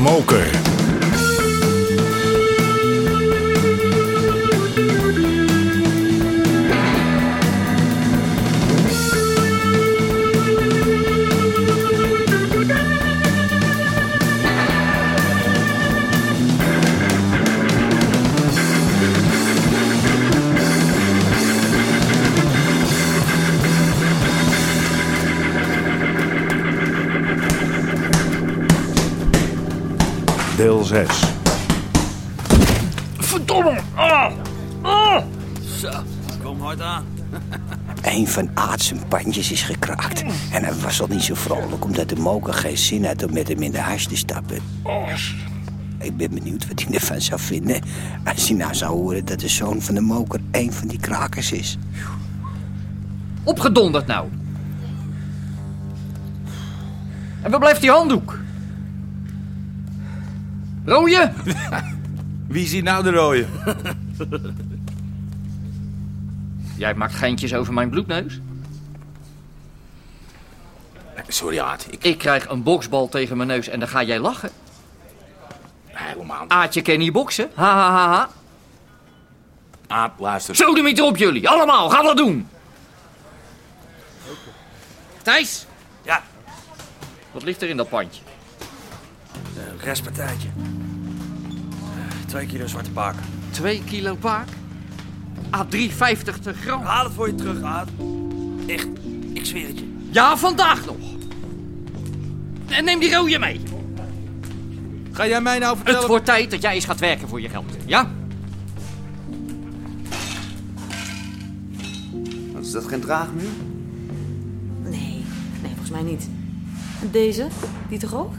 moker. 6. Verdomme! Ah! Ah! Zo, kom hard aan. Een van Aad zijn pandjes is gekraakt. En hij was al niet zo vrolijk omdat de moker geen zin had om met hem in de huis te stappen. Ik ben benieuwd wat hij ervan zou vinden als hij nou zou horen dat de zoon van de moker een van die krakers is. Opgedonderd nou. En waar blijft die handdoek? Rooie? Wie ziet nou de rode? Jij maakt geintjes over mijn bloedneus. Sorry, Aad. Ik... Ik krijg een boksbal tegen mijn neus en dan ga jij lachen. Helemaal. Aadje kan niet boksen. Ha ha ha ha. Aad, luister. Zo de meter op jullie. Allemaal, ga dat doen. Thijs? Ja. Wat ligt er in dat pandje? Een restpartijtje. Twee kilo zwarte paak. Twee kilo paak? A350 te gram. Haal het voor je terug, Aad. Echt, ik zweer het je. Ja, vandaag nog. En neem die rode mee. Ga jij mij nou vertellen... Het wordt tijd dat jij eens gaat werken voor je geld. Ja? Wat is dat geen draagmuur? Nee, nee, volgens mij niet. En deze? Die toch ook?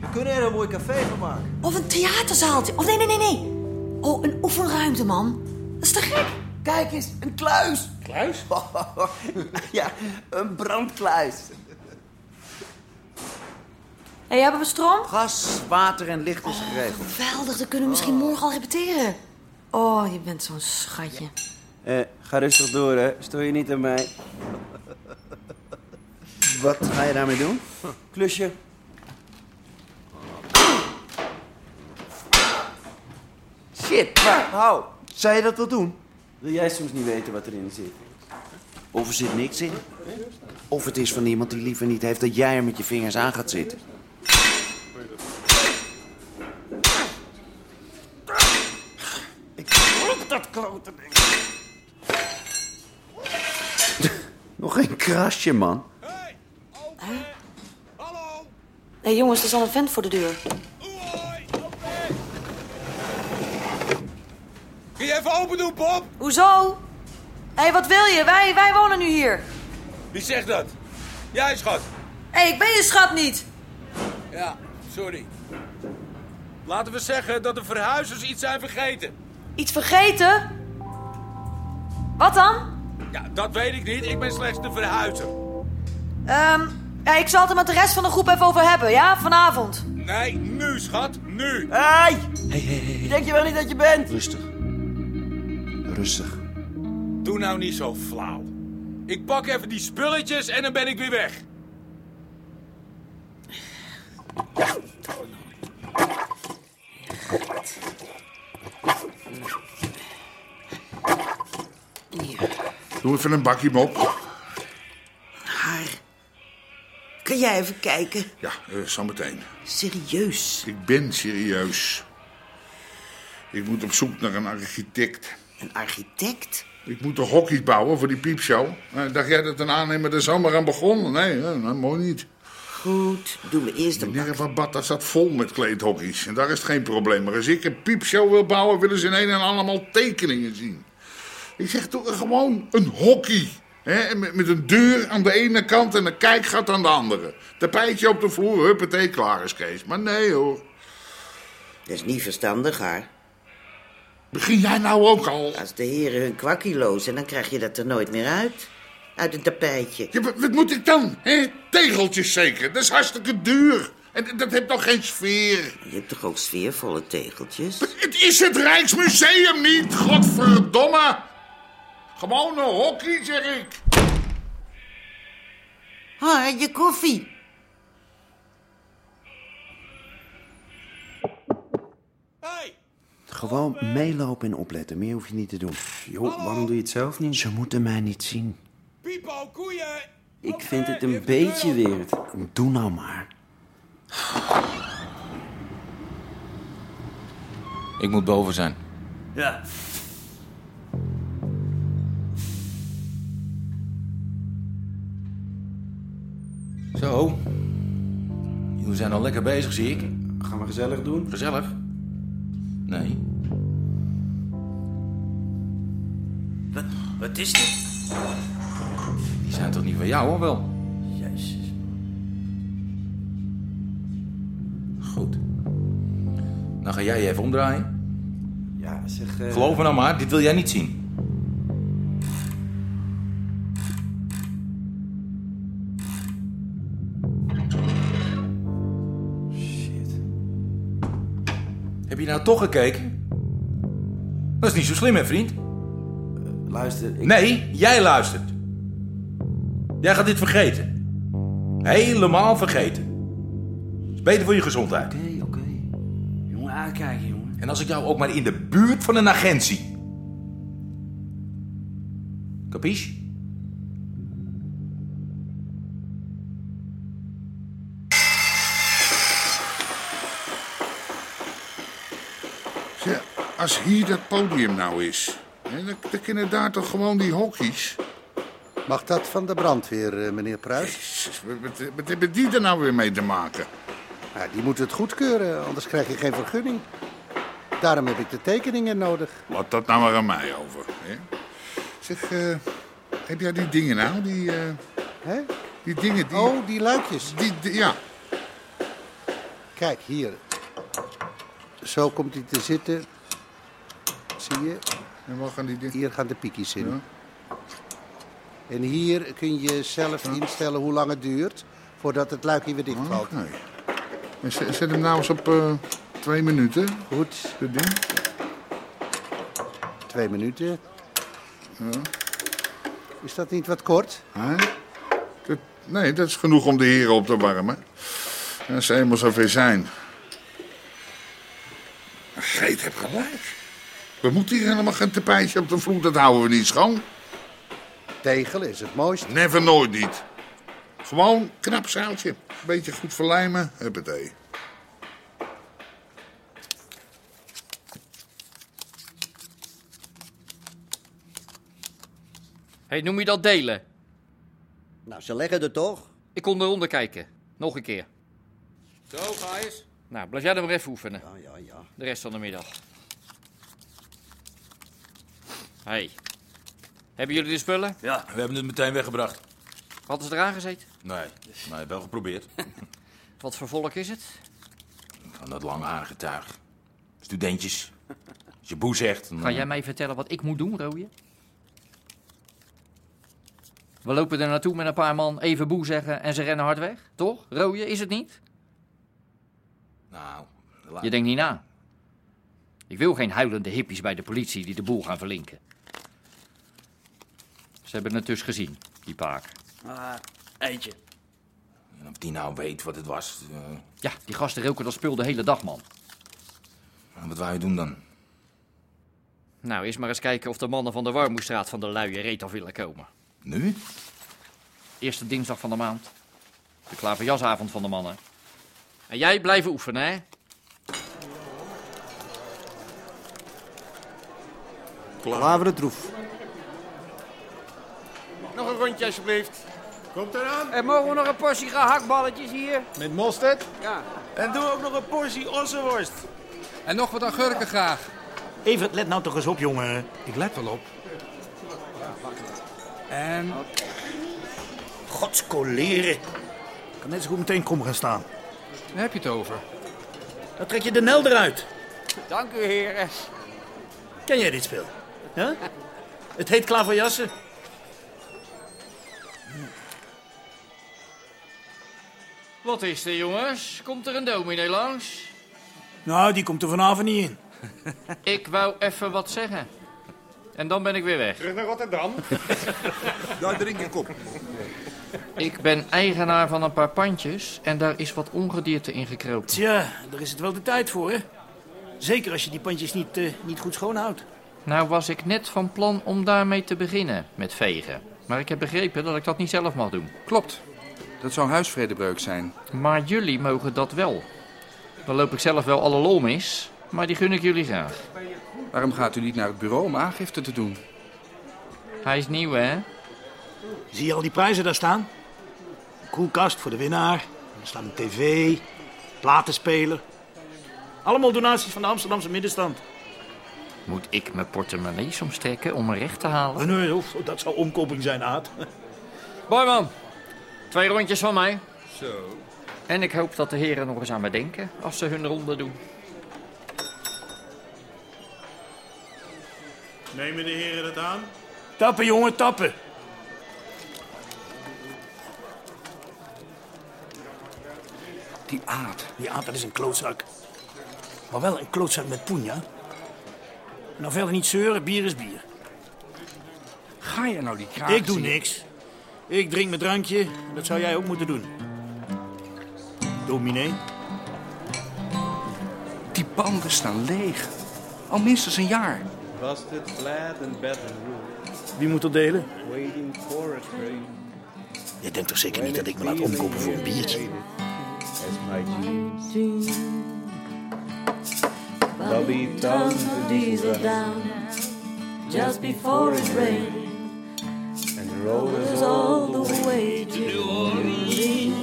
We kunnen er een mooi café van maken. Of een theaterzaaltje. Of nee, nee, nee, nee. Oh, een oefenruimte, man. Dat is te gek. Kijk eens, een kluis. Kluis? ja, een brandkluis. Hé, hey, hebben we stroom? Gas, water en licht is geregeld. Geweldig, dan kunnen we misschien morgen al repeteren. Oh, je bent zo'n schatje. Eh, ga rustig door, hè. Stoor je niet aan mij. Wat ga je daarmee doen? Klusje. Shit, waar? Hou. Zou je dat wel doen? Wil jij soms niet weten wat erin zit? Of er zit niks in. Of het is van iemand die liever niet heeft dat jij er met je vingers aan gaat zitten. Ik roep dat klote ding. Nog geen krasje, man. Hé, hey, jongens, er is al een vent voor de deur. Kun je even open doen, Bob? Hoezo? Hé, hey, wat wil je? Wij, wij wonen nu hier. Wie zegt dat? Jij, schat. Hé, hey, ik ben je schat niet. Ja, sorry. Laten we zeggen dat de verhuizers iets zijn vergeten. Iets vergeten? Wat dan? Ja, dat weet ik niet. Ik ben slechts de verhuizer. Ehm, ja, ik zal het er met de rest van de groep even over hebben, ja? Vanavond. Nee, nu, schat. Nu. Hey, Hé, hé, hé. denk je wel niet dat je bent? Rustig. Rustig. Doe nou niet zo flauw. Ik pak even die spulletjes en dan ben ik weer weg. Doe even een bakje op. Haar. Kan jij even kijken? Ja, uh, zometeen. Serieus. Ik ben serieus. Ik moet op zoek naar een architect. Een architect? Ik moet een hockey bouwen voor die piepshow. Uh, dacht jij dat een aannemer er zomaar aan begon? Nee, uh, nou, mooi niet. Goed, doen we eerst een Meneer van Batta staat vol met kleedhockeys. En daar is het geen probleem. Maar als ik een piepshow wil bouwen, willen ze in een en allemaal tekeningen zien. Ik zeg toch gewoon een hockey. Hè? Met, met een deur aan de ene kant en een kijkgat aan de andere. Tapijtje op de vloer, huppatee, klaar is Kees. Maar nee hoor. Dat is niet verstandig, haar. Begin jij nou ook al? Als de heren hun kwakkie lozen, dan krijg je dat er nooit meer uit. Uit een tapijtje. Ja, wat, wat moet ik dan? Hè? Tegeltjes zeker. Dat is hartstikke duur. En dat heeft nog geen sfeer. Je hebt toch ook sfeervolle tegeltjes? Het is het Rijksmuseum niet, godverdomme. Gewoon een hockey, zeg ik. Ha, je koffie. Hey! Gewoon meelopen en opletten. Meer hoef je niet te doen. Joh, waarom doe je het zelf niet? Ze moeten mij niet zien. Pipo, koeien! Ik vind het een beetje weird. Doe nou maar. Ik moet boven zijn. Ja. Zo. Jullie zijn al lekker bezig, zie ik. Gaan we gezellig doen? Gezellig? Wat is dit? Die zijn toch niet van jou, hoor wel? Jezus. Goed. Dan ga jij je even omdraaien. Ja, zeg... eh, Geloof me nou maar, dit wil jij niet zien. Shit. Heb je nou toch gekeken? Dat is niet zo slim, hè, vriend? Luister, ik... Nee, jij luistert. Jij gaat dit vergeten. Helemaal vergeten. is beter voor je gezondheid. Oké, oké. Jongen, aankijken, jongen. En als ik jou ook maar in de buurt van een agent zie. Capiche? Zeg, als hier dat podium nou is, hè, dan, dan kunnen daar toch gewoon die hokjes. Mag dat van de brandweer, eh, meneer Pruis? Jezus, Wat, hebben die er nou weer mee te maken? Die moeten het goedkeuren, anders krijg je geen vergunning. Daarom heb ik de tekeningen nodig. Laat dat nou maar aan mij over. Hè? Zeg, eh, heb jij die dingen nou? Die, eh, Hè? die dingen, die... Oh, die luikjes. Die, die- ja, Kijk, hier. Zo komt hij te zitten. Zie je? En waar gaan die dingen? Hier gaan de piekjes in. Ja. En hier kun je zelf instellen hoe lang het duurt voordat het luikje weer dichtvalt. Oké. En zet, hem nou eens op eh, twee minuten, Goed, dat ding. twee minuten. Is dat niet wat kort? Dat- nee, dat is genoeg om de heren op te warmen. En als ze eenmaal zover zijn. Geet heb gelijk. We moeten hier helemaal geen tapijtje op de vloer, dat houden we niet schoon. Tegelen is het mooist. Never nooit niet. Gewoon knap zaaltje. Beetje goed verlijmen, huppatee. hey, noem je dat delen? Nou, ze leggen er toch? Ik kon eronder kijken. Nog een keer. Zo, ga eens. Nou, blijf jij dan maar even oefenen. Ja, ja, ja. De rest van de middag. Hey. Hebben jullie de spullen? Ja. We hebben het meteen weggebracht. Hadden ze eraan gezeten? Nee, maar wel geprobeerd. Wat voor volk is het? Van dat lange aangetuig. Studentjes. Als je boe zegt... dan, Ga jij eh, mij vertellen wat ik moet doen, Rooie? We lopen er naartoe met een paar man, even boe zeggen en ze rennen hard weg. Toch? Rooie, is het niet? Nou, laat- Je denkt niet na. Ik wil geen huilende hippies bij de politie die de boel gaan verlinken. Ze hebben het dus gezien, die paak. Ah, eentje. En of die nou weet wat het was. eh, Ja, die gasten roken dat spul de hele dag, man. wat wou je doen dan? Nou, eerst maar eens kijken of de mannen van de Warmoestraat van de luie reet af willen komen. Nu? Eerste dinsdag van de maand. De klaverjasavond van de mannen. En jij blijven oefenen, hè? Klaveren troef. Nog een rondje alsjeblieft. Komt eraan. En mogen we nog een portie gehaktballetjes hier? Met mosterd. Ja. En doe ook nog een portie ossenworst. En nog wat agurken graag. Even, let nou toch eens op, jongen. Ik let wel op. En Godskoleren. Ik kan net zo goed meteen krom gaan staan. daar heb je het over. Dan trek je de nel eruit. Dank u, heren. Ken jij dit spel? Ja? Het heet klaverjassen. Wat is er, jongens? Komt er een dominee langs? Nou, die komt er vanavond niet in. Ik wou even wat zeggen. En dan ben ik weer weg. Terug naar Rotterdam. Daar drink ik op. Ik ben eigenaar van een paar pandjes en daar is wat ongedierte in gekropen. Tja, daar is het wel de tijd voor, hè? Zeker als je die pandjes niet, eh, niet goed schoonhoudt. Nou was ik net van plan om daarmee te beginnen, met vegen. Maar ik heb begrepen dat ik dat niet zelf mag doen. Klopt. Dat zou huisvredebreuk zijn. Maar jullie mogen dat wel. Dan loop ik zelf wel alle lol mis, maar die gun ik jullie graag. Waarom gaat u niet naar het bureau om aangifte te doen? Hij is nieuw, hè? Zie je al die prijzen daar staan? Een koelkast voor de winnaar. Er staat een tv, platenspeler. Allemaal donaties van de Amsterdamse middenstand. Moet ik mijn portemonnee soms trekken om me recht te halen? Nee, dat zou omkoping zijn, Aad. Boyman, twee rondjes van mij. Zo. En ik hoop dat de heren nog eens aan me denken als ze hun ronde doen. Nemen de heren het aan? Tappen, jongen, tappen. Die aard. Die Aad, dat is een klootzak. Maar wel een klootzak met poen, ja? Nou, verder niet zeuren, bier is bier. Ga je nou die kraak Ik doe zien? niks. Ik drink mijn drankje. Dat zou jij ook moeten doen. Dominee? Die banden staan leeg. Al minstens een jaar. Busted flat and bed and roof. Wie moet er delen? Waiting for a train. Je denkt toch zeker niet dat ik me laat omkopen voor een biertje? As my jeans. Bobby down diesel down. Just before it rained, the road was is all the way to New Orleans.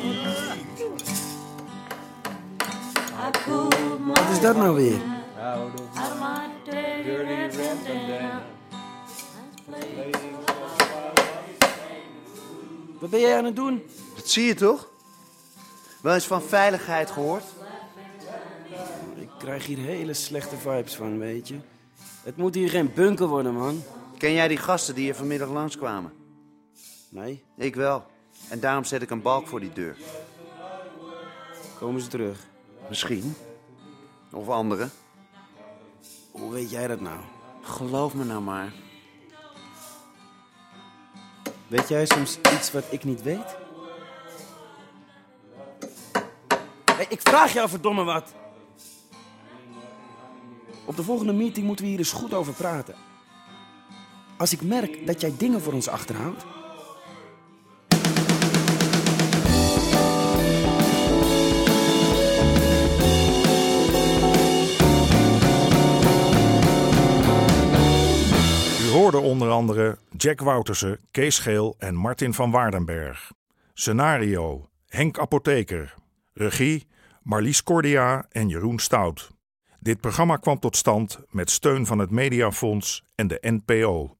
I pulled my Wat is dat nou weer? Wat ben jij aan het doen? Dat zie je toch? Wel eens van veiligheid gehoord? Ik krijg hier hele slechte vibes van, weet je. Het moet hier geen bunker worden, man. Ken jij die gasten die hier vanmiddag langskwamen? Nee, Ik wel. En daarom zet ik een balk voor die deur. komen ze terug. Misschien. Of anderen. Hoe weet jij dat nou? Geloof me nou maar. Weet jij soms iets wat ik niet weet? Hey, ik vraag jou verdomme wat. Op de volgende meeting moeten we hier eens goed over praten. Als ik merk dat jij dingen voor ons achterhoudt... onder andere Jack Woutersen, Kees Geel en Martin van Waardenberg. Scenario: Henk Apotheker. Regie: Marlies Cordia en Jeroen Stout. Dit programma kwam tot stand met steun van het Mediafonds en de NPO.